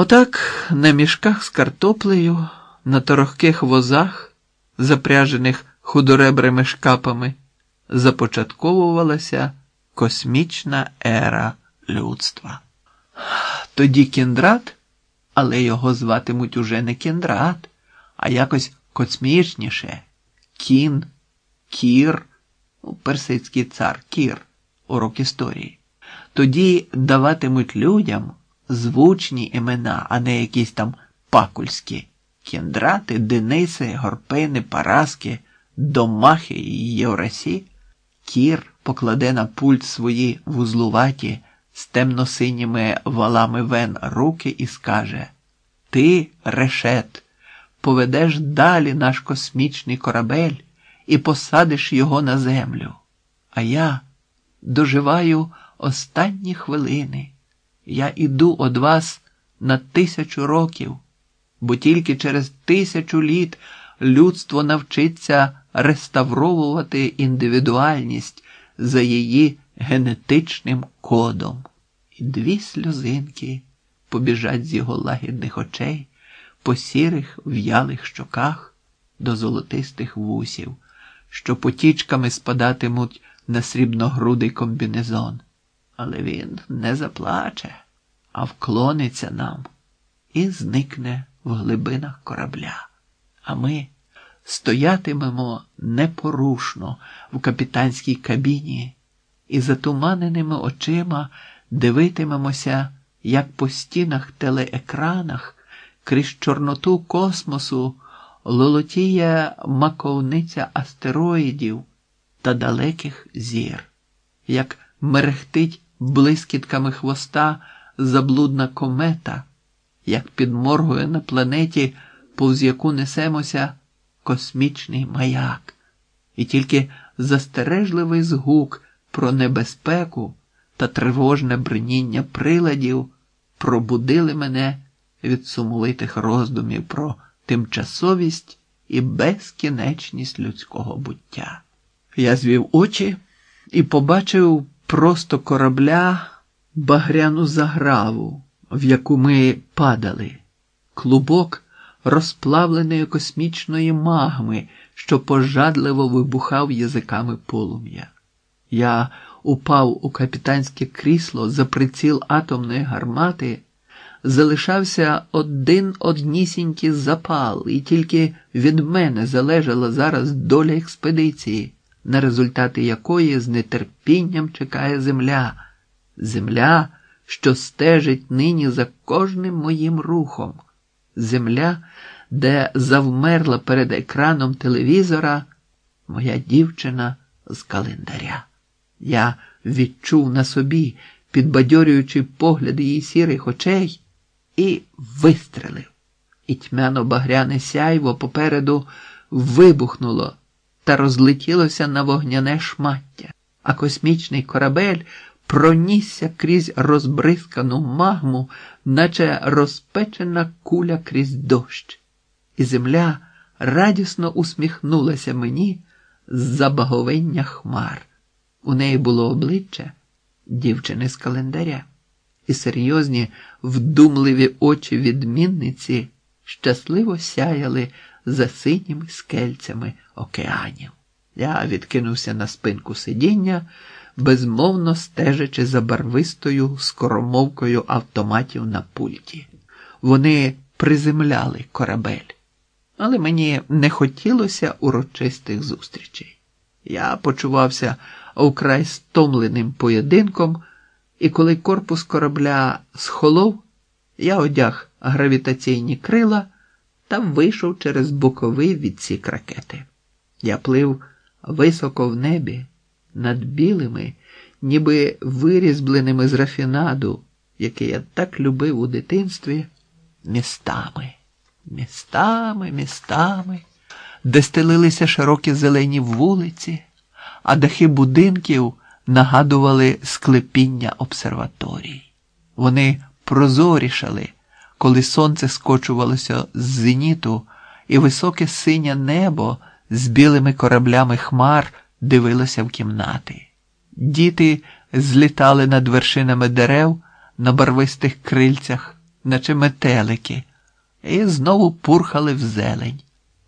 Отак на мішках з картоплею, на торохких возах, запряжених худоребрими шкапами, започатковувалася космічна ера людства. Тоді кіндрат, але його зватимуть уже не кіндрат, а якось космічніше кін, кір, ну, персидський цар кір, урок історії. Тоді даватимуть людям звучні імена, а не якісь там пакульські кіндрати, Дениси, Горпини, Параски, Домахи і Єврасі. Кір покладе на пульт свої вузлуваті з темно-синіми валами вен руки і скаже: Ти, решет, поведеш далі наш космічний корабель і посадиш його на землю. А я доживаю останні хвилини. Я іду од вас на тисячу років, бо тільки через тисячу літ людство навчиться реставровувати індивідуальність за її генетичним кодом. І дві сльозинки побіжать з його лагідних очей по сірих в'ялих щоках до золотистих вусів, що потічками спадатимуть на срібногрудий комбінезон. Але він не заплаче, а вклониться нам і зникне в глибинах корабля. А ми стоятимемо непорушно в капітанській кабіні і затуманеними очима дивитимемося, як по стінах телеекранах крізь чорноту космосу лолотіє маковниця астероїдів та далеких зір, як мерехтить блискітками хвоста заблудна комета, як підморгує на планеті, повз яку несемося космічний маяк, і тільки застережливий згук про небезпеку та тривожне бриніння приладів пробудили мене від сумовитих роздумів про тимчасовість і безкінечність людського буття. Я звів очі і побачив просто корабля багряну заграву, в яку ми падали, клубок розплавленої космічної магми, що пожадливо вибухав язиками полум'я. Я упав у капітанське крісло за приціл атомної гармати, залишався один однісінький запал, і тільки від мене залежала зараз доля експедиції, на результати якої з нетерпінням чекає земля, земля, що стежить нині за кожним моїм рухом, земля, де завмерла перед екраном телевізора моя дівчина з календаря. Я відчув на собі, підбадьорюючи погляд її сірих очей, і вистрелив. І тьмяно-багряне сяйво попереду вибухнуло та розлетілося на вогняне шмаття, а космічний корабель пронісся крізь розбризкану магму, наче розпечена куля крізь дощ, і земля радісно усміхнулася мені з забаговення хмар. У неї було обличчя дівчини з календаря, і серйозні, вдумливі очі відмінниці щасливо сяяли за синіми скельцями океанів. Я відкинувся на спинку сидіння, безмовно стежачи за барвистою скоромовкою автоматів на пульті. Вони приземляли корабель, але мені не хотілося урочистих зустрічей. Я почувався украй стомленим поєдинком, і коли корпус корабля схолов, я одяг гравітаційні крила та вийшов через боковий відсік ракети. Я плив високо в небі, над білими, ніби вирізбленими з рафінаду, яке я так любив у дитинстві, містами, містами, містами, де стелилися широкі зелені вулиці, а дахи будинків нагадували склепіння обсерваторій. Вони прозорішали, коли сонце скочувалося з зеніту, і високе синє небо з білими кораблями хмар дивилося в кімнати. Діти злітали над вершинами дерев на барвистих крильцях, наче метелики, і знову пурхали в зелень.